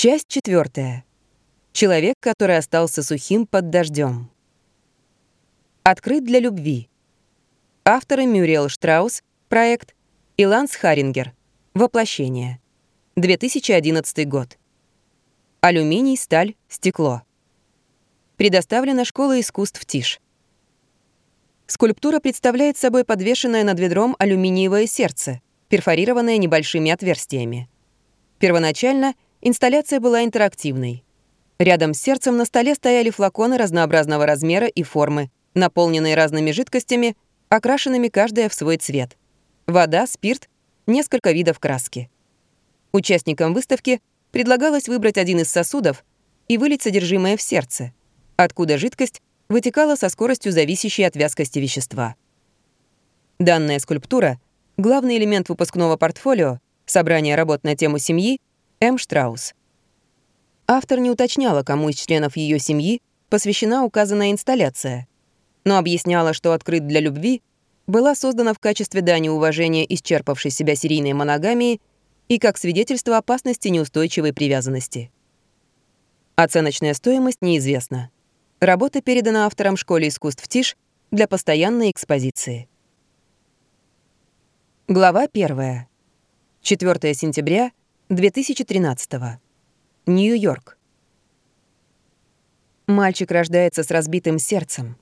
Часть четвертая. Человек, который остался сухим под дождем. Открыт для любви. Авторы Мюриел Штраус, проект, и Ланс Харингер, воплощение. 2011 год. Алюминий, сталь, стекло. Предоставлена Школа искусств ТИШ. Скульптура представляет собой подвешенное над ведром алюминиевое сердце, перфорированное небольшими отверстиями. Первоначально инсталляция была интерактивной. Рядом с сердцем на столе стояли флаконы разнообразного размера и формы, наполненные разными жидкостями, окрашенными каждая в свой цвет. Вода, спирт, несколько видов краски. Участникам выставки предлагалось выбрать один из сосудов и вылить содержимое в сердце, откуда жидкость вытекала со скоростью, зависящей от вязкости вещества. Данная скульптура — главный элемент выпускного портфолио, собрания работ на тему семьи М. Штраус. Автор не уточняла, кому из членов ее семьи посвящена указанная инсталляция, но объясняла, что «Открыт для любви» была создана в качестве дани уважения исчерпавшей себя серийной моногамии и как свидетельство опасности неустойчивой привязанности. Оценочная стоимость неизвестна. Работа передана авторам Школе искусств ТИШ для постоянной экспозиции. Глава 1. 4 сентября 2013. Нью-Йорк. Мальчик рождается с разбитым сердцем.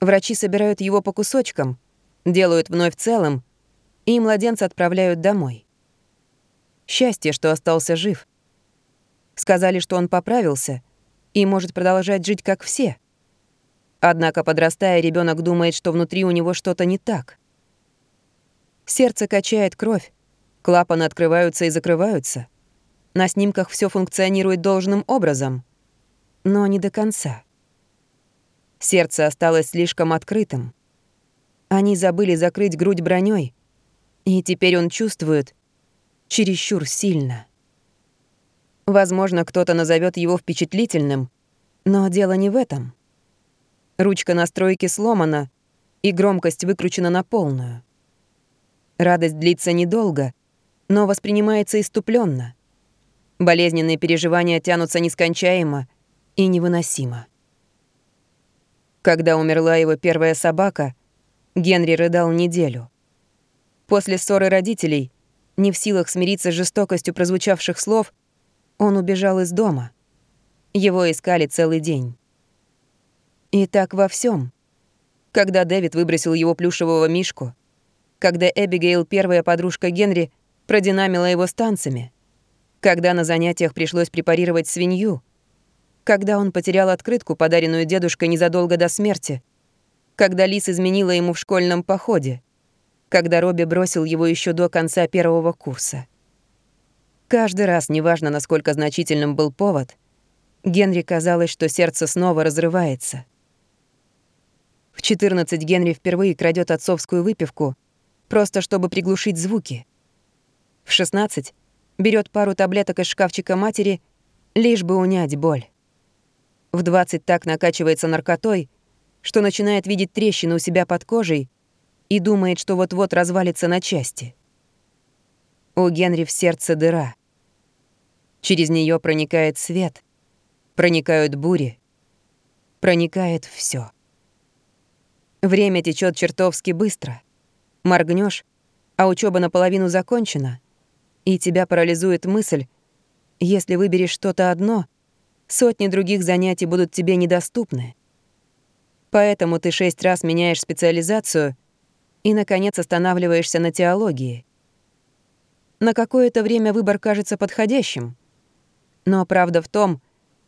Врачи собирают его по кусочкам, делают вновь целым, и младенца отправляют домой. Счастье, что остался жив. Сказали, что он поправился и может продолжать жить как все. Однако, подрастая, ребенок думает, что внутри у него что-то не так. Сердце качает кровь, клапаны открываются и закрываются. На снимках все функционирует должным образом, но не до конца. Сердце осталось слишком открытым. Они забыли закрыть грудь броней, и теперь он чувствует, чересчур сильно. Возможно, кто-то назовет его впечатлительным, но дело не в этом. Ручка настройки сломана, и громкость выкручена на полную. Радость длится недолго, но воспринимается иступленно. Болезненные переживания тянутся нескончаемо и невыносимо. Когда умерла его первая собака, Генри рыдал неделю. После ссоры родителей — не в силах смириться с жестокостью прозвучавших слов, он убежал из дома. Его искали целый день. И так во всем. Когда Дэвид выбросил его плюшевого мишку, когда Эбигейл, первая подружка Генри, продинамила его с когда на занятиях пришлось препарировать свинью, когда он потерял открытку, подаренную дедушкой незадолго до смерти, когда Лис изменила ему в школьном походе — когда Робби бросил его еще до конца первого курса. Каждый раз, неважно, насколько значительным был повод, Генри казалось, что сердце снова разрывается. В 14 Генри впервые крадет отцовскую выпивку, просто чтобы приглушить звуки. В 16 берет пару таблеток из шкафчика матери, лишь бы унять боль. В 20 так накачивается наркотой, что начинает видеть трещины у себя под кожей и думает, что вот-вот развалится на части. У Генри в сердце дыра. Через нее проникает свет, проникают бури, проникает все. Время течет чертовски быстро. Моргнешь, а учеба наполовину закончена, и тебя парализует мысль, если выберешь что-то одно, сотни других занятий будут тебе недоступны. Поэтому ты шесть раз меняешь специализацию — и, наконец, останавливаешься на теологии. На какое-то время выбор кажется подходящим. Но правда в том,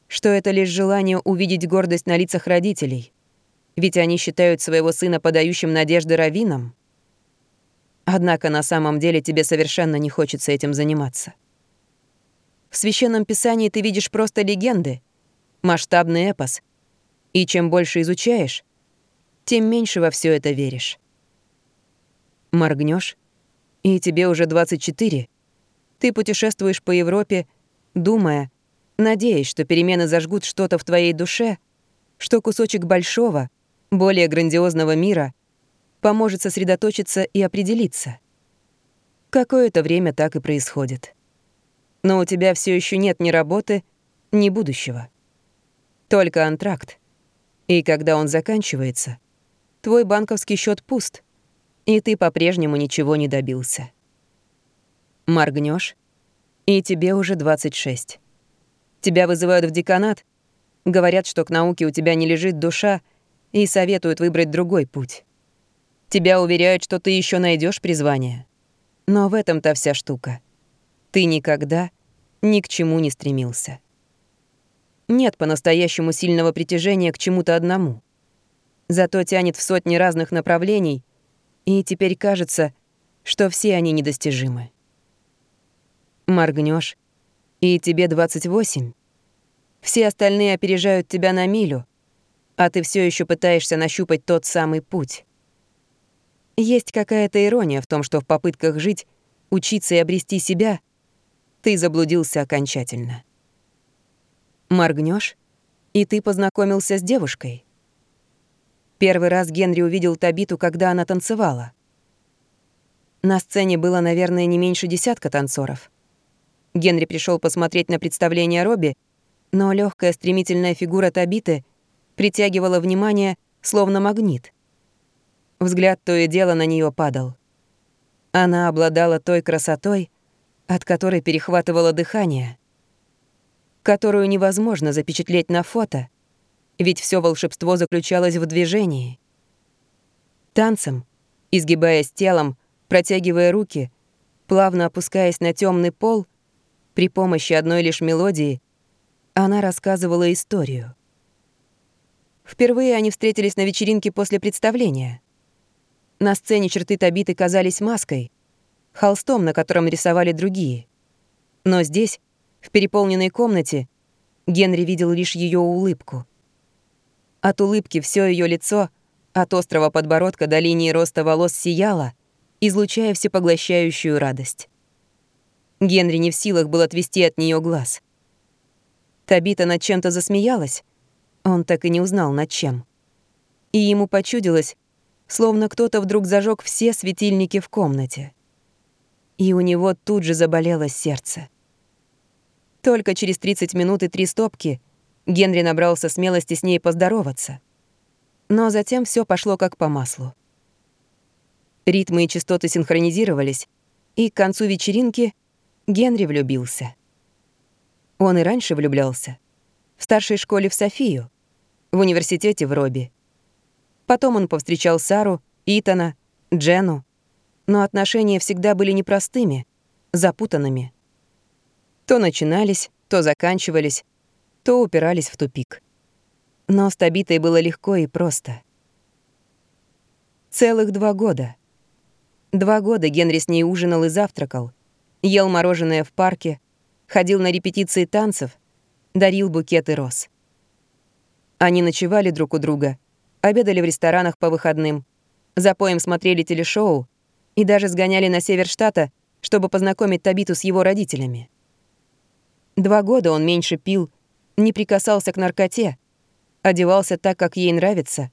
что это лишь желание увидеть гордость на лицах родителей, ведь они считают своего сына подающим надежды раввином. Однако на самом деле тебе совершенно не хочется этим заниматься. В Священном Писании ты видишь просто легенды, масштабный эпос, и чем больше изучаешь, тем меньше во все это веришь. Моргнешь, и тебе уже 24. Ты путешествуешь по Европе, думая, надеясь, что перемены зажгут что-то в твоей душе, что кусочек большого, более грандиозного мира поможет сосредоточиться и определиться. Какое-то время так и происходит. Но у тебя все еще нет ни работы, ни будущего. Только антракт. И когда он заканчивается, твой банковский счет пуст, и ты по-прежнему ничего не добился. Моргнешь, и тебе уже 26. Тебя вызывают в деканат, говорят, что к науке у тебя не лежит душа, и советуют выбрать другой путь. Тебя уверяют, что ты еще найдешь призвание. Но в этом-то вся штука. Ты никогда ни к чему не стремился. Нет по-настоящему сильного притяжения к чему-то одному. Зато тянет в сотни разных направлений, и теперь кажется, что все они недостижимы. Моргнешь, и тебе 28. Все остальные опережают тебя на милю, а ты все еще пытаешься нащупать тот самый путь. Есть какая-то ирония в том, что в попытках жить, учиться и обрести себя ты заблудился окончательно. Моргнешь, и ты познакомился с девушкой. Первый раз Генри увидел Табиту, когда она танцевала. На сцене было, наверное, не меньше десятка танцоров. Генри пришел посмотреть на представление Робби, но легкая стремительная фигура Табиты притягивала внимание, словно магнит. Взгляд то и дело на нее падал. Она обладала той красотой, от которой перехватывало дыхание, которую невозможно запечатлеть на фото, ведь все волшебство заключалось в движении. Танцем, изгибаясь телом, протягивая руки, плавно опускаясь на темный пол, при помощи одной лишь мелодии, она рассказывала историю. Впервые они встретились на вечеринке после представления. На сцене черты Табиты казались маской, холстом, на котором рисовали другие. Но здесь, в переполненной комнате, Генри видел лишь ее улыбку. От улыбки все ее лицо, от острого подбородка до линии роста волос сияло, излучая всепоглощающую радость. Генри не в силах был отвести от нее глаз. Табита над чем-то засмеялась, он так и не узнал над чем. И ему почудилось, словно кто-то вдруг зажег все светильники в комнате. И у него тут же заболело сердце. Только через 30 минут и три стопки Генри набрался смелости с ней поздороваться. Но затем все пошло как по маслу. Ритмы и частоты синхронизировались, и к концу вечеринки Генри влюбился. Он и раньше влюблялся. В старшей школе в Софию, в университете в Робби. Потом он повстречал Сару, Итана, Джену. Но отношения всегда были непростыми, запутанными. То начинались, то заканчивались, то упирались в тупик. Но с Табитой было легко и просто. Целых два года. Два года Генри с ней ужинал и завтракал, ел мороженое в парке, ходил на репетиции танцев, дарил букеты роз. Они ночевали друг у друга — обедали в ресторанах по выходным, за поем смотрели телешоу и даже сгоняли на север штата, чтобы познакомить Табиту с его родителями. Два года он меньше пил, не прикасался к наркоте, одевался так, как ей нравится,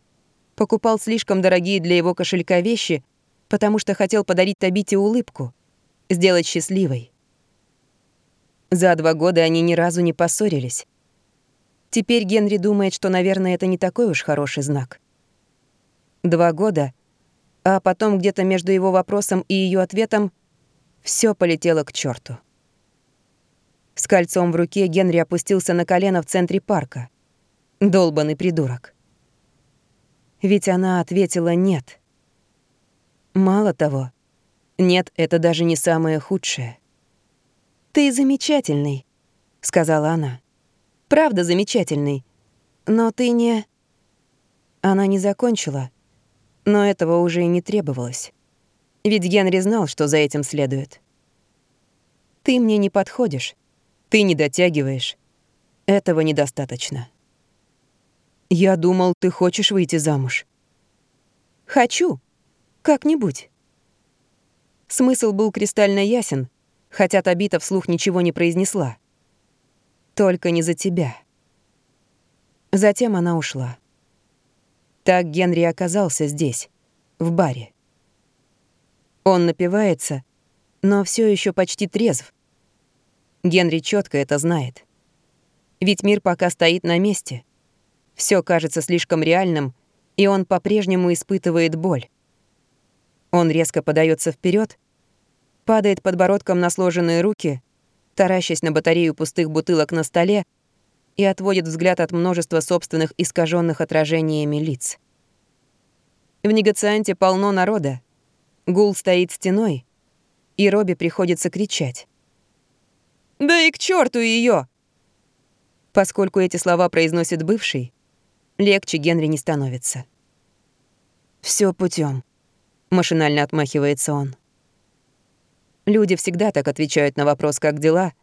покупал слишком дорогие для его кошелька вещи, потому что хотел подарить Табите улыбку, сделать счастливой. За два года они ни разу не поссорились. Теперь Генри думает, что, наверное, это не такой уж хороший знак. Два года, а потом где-то между его вопросом и ее ответом все полетело к черту. С кольцом в руке Генри опустился на колено в центре парка. Долбанный придурок. Ведь она ответила «нет». Мало того, «нет» — это даже не самое худшее. «Ты замечательный», — сказала она правда замечательный. Но ты не...» Она не закончила, но этого уже и не требовалось. Ведь Генри знал, что за этим следует. «Ты мне не подходишь. Ты не дотягиваешь. Этого недостаточно». «Я думал, ты хочешь выйти замуж». «Хочу. Как-нибудь». Смысл был кристально ясен, хотя Табита вслух ничего не произнесла. Только не за тебя. Затем она ушла. Так Генри оказался здесь, в баре. Он напивается, но все еще почти трезв. Генри четко это знает. Ведь мир пока стоит на месте. Все кажется слишком реальным, и он по-прежнему испытывает боль. Он резко подается вперед, падает подбородком на сложенные руки, таращась на батарею пустых бутылок на столе и отводит взгляд от множества собственных искаженных отражениями лиц. В негацианте полно народа. Гул стоит стеной, и Робби приходится кричать. «Да и к черту ее! Поскольку эти слова произносит бывший, легче Генри не становится. Все путем, машинально отмахивается он. Люди всегда так отвечают на вопрос «как дела?»,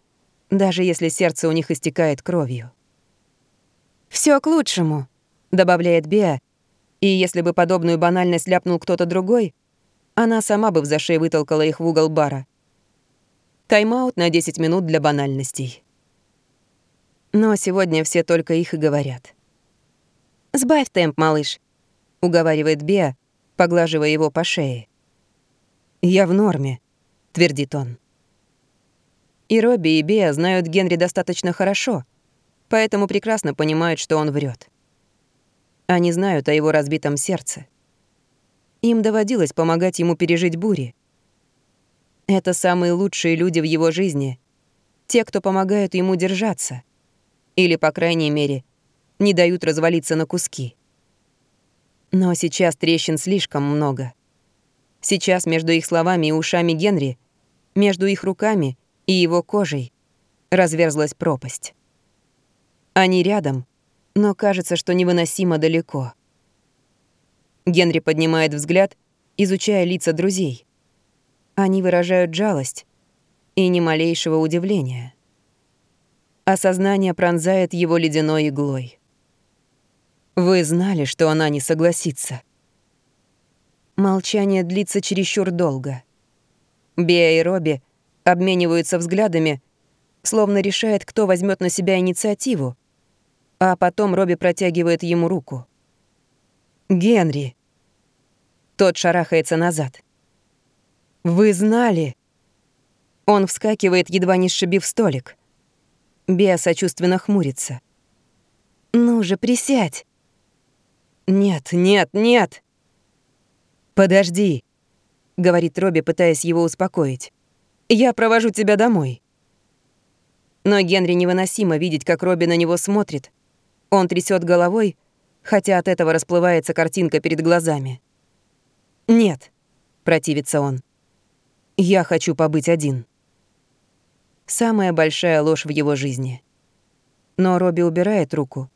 даже если сердце у них истекает кровью. Все к лучшему», — добавляет Беа, и если бы подобную банальность ляпнул кто-то другой, она сама бы в зашей вытолкала их в угол бара. Тайм-аут на 10 минут для банальностей. Но сегодня все только их и говорят. «Сбавь темп, малыш», — уговаривает Беа, поглаживая его по шее. «Я в норме», — твердит он. И Робби, и Беа знают Генри достаточно хорошо, поэтому прекрасно понимают, что он врет. Они знают о его разбитом сердце. Им доводилось помогать ему пережить бури. Это самые лучшие люди в его жизни. Те, кто помогают ему держаться. Или, по крайней мере, не дают развалиться на куски. Но сейчас трещин слишком много. Сейчас между их словами и ушами Генри, между их руками и его кожей разверзлась пропасть. Они рядом, но кажется, что невыносимо далеко. Генри поднимает взгляд, изучая лица друзей. Они выражают жалость и ни малейшего удивления. Осознание пронзает его ледяной иглой. Вы знали, что она не согласится. Молчание длится чересчур долго. Беа и Робби обмениваются взглядами, словно решает, кто возьмет на себя инициативу, а потом Робби протягивает ему руку. «Генри!» Тот шарахается назад. «Вы знали?» Он вскакивает, едва не сшибив столик. Беа сочувственно хмурится. «Ну же, присядь!» «Нет, нет, нет!» «Подожди», — говорит Робби, пытаясь его успокоить. «Я провожу тебя домой». Но Генри невыносимо видеть, как Робби на него смотрит. Он трясет головой, хотя от этого расплывается картинка перед глазами. «Нет», — противится он. Я хочу побыть один. Самая большая ложь в его жизни. Но Робби убирает руку.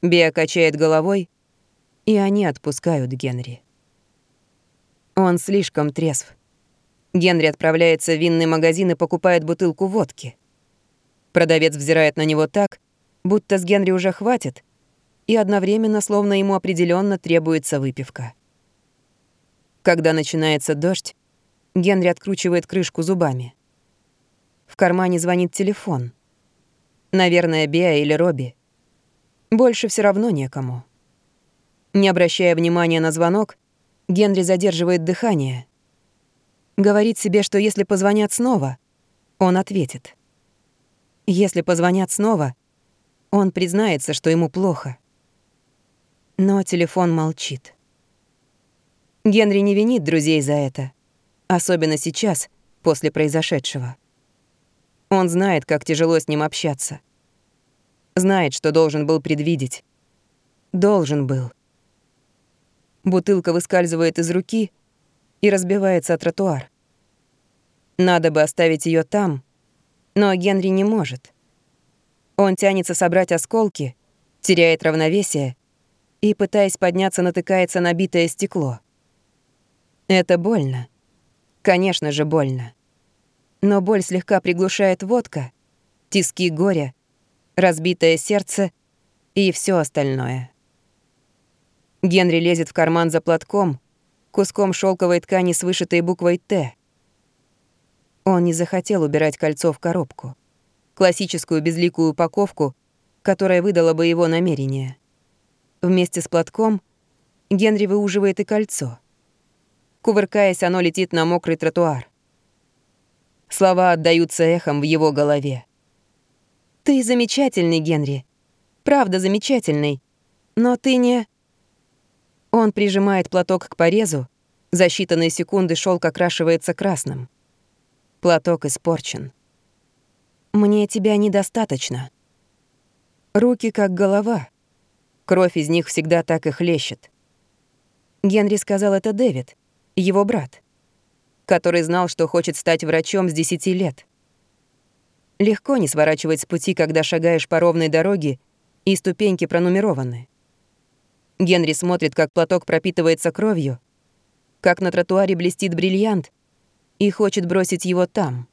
Беа качает головой, и они отпускают Генри. Он слишком трезв. Генри отправляется в винный магазин и покупает бутылку водки. Продавец взирает на него так, будто с Генри уже хватит, и одновременно, словно ему определенно требуется выпивка. Когда начинается дождь, Генри откручивает крышку зубами. В кармане звонит телефон. Наверное, Беа или Робби. Больше все равно некому. Не обращая внимания на звонок, Генри задерживает дыхание. Говорит себе, что если позвонят снова, он ответит. Если позвонят снова, он признается, что ему плохо. Но телефон молчит. Генри не винит друзей за это. Особенно сейчас, после произошедшего. Он знает, как тяжело с ним общаться. Знает, что должен был предвидеть. Должен был. Бутылка выскальзывает из руки и разбивается о тротуар. Надо бы оставить ее там, но Генри не может. Он тянется собрать осколки, теряет равновесие и, пытаясь подняться, натыкается на битое стекло. Это больно. Конечно же, больно. Но боль слегка приглушает водка, тиски горя, разбитое сердце и все остальное. Генри лезет в карман за платком, куском шелковой ткани с вышитой буквой «Т». Он не захотел убирать кольцо в коробку. Классическую безликую упаковку, которая выдала бы его намерение. Вместе с платком Генри выуживает и кольцо — Кувыркаясь, оно летит на мокрый тротуар. Слова отдаются эхом в его голове. Ты замечательный, Генри. Правда замечательный. Но ты не... Он прижимает платок к порезу. За считанные секунды шелк окрашивается красным. Платок испорчен. Мне тебя недостаточно. Руки как голова. Кровь из них всегда так и хлещет. Генри сказал это Дэвид, его брат, который знал, что хочет стать врачом с 10 лет. Легко не сворачивать с пути, когда шагаешь по ровной дороге, и ступеньки пронумерованы. Генри смотрит, как платок пропитывается кровью, как на тротуаре блестит бриллиант, и хочет бросить его там,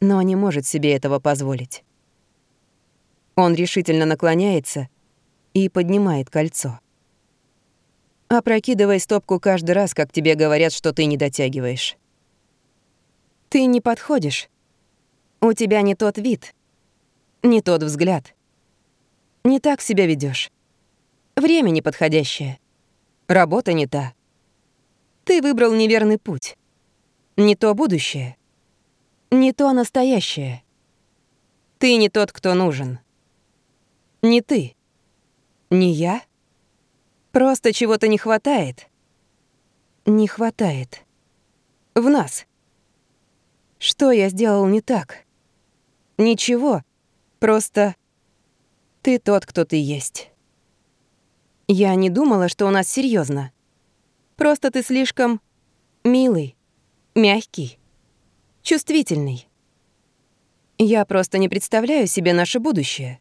но не может себе этого позволить. Он решительно наклоняется и поднимает кольцо. Опрокидывай стопку каждый раз, как тебе говорят, что ты не дотягиваешь. Ты не подходишь. У тебя не тот вид, не тот взгляд. Не так себя ведешь. Время неподходящее. Работа не та. Ты выбрал неверный путь. Не то будущее. Не то настоящее. Ты не тот, кто нужен. Не ты. Не я. Просто чего-то не хватает. Не хватает. В нас. Что я сделал не так? Ничего. Просто ты тот, кто ты есть. Я не думала, что у нас серьезно. Просто ты слишком милый, мягкий, чувствительный. Я просто не представляю себе наше будущее.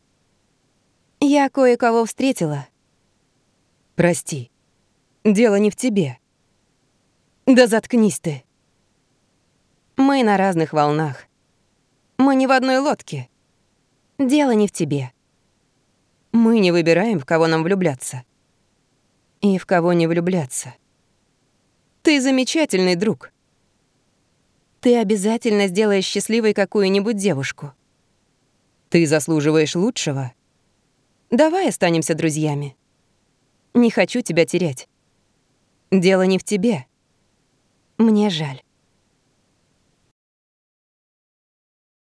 Я кое-кого встретила. Прости. Дело не в тебе. Да заткнись ты. Мы на разных волнах. Мы не в одной лодке. Дело не в тебе. Мы не выбираем, в кого нам влюбляться и в кого не влюбляться. Ты замечательный друг. Ты обязательно сделаешь счастливой какую-нибудь девушку. Ты заслуживаешь лучшего. Давай останемся друзьями. Не хочу тебя терять. Дело не в тебе. Мне жаль.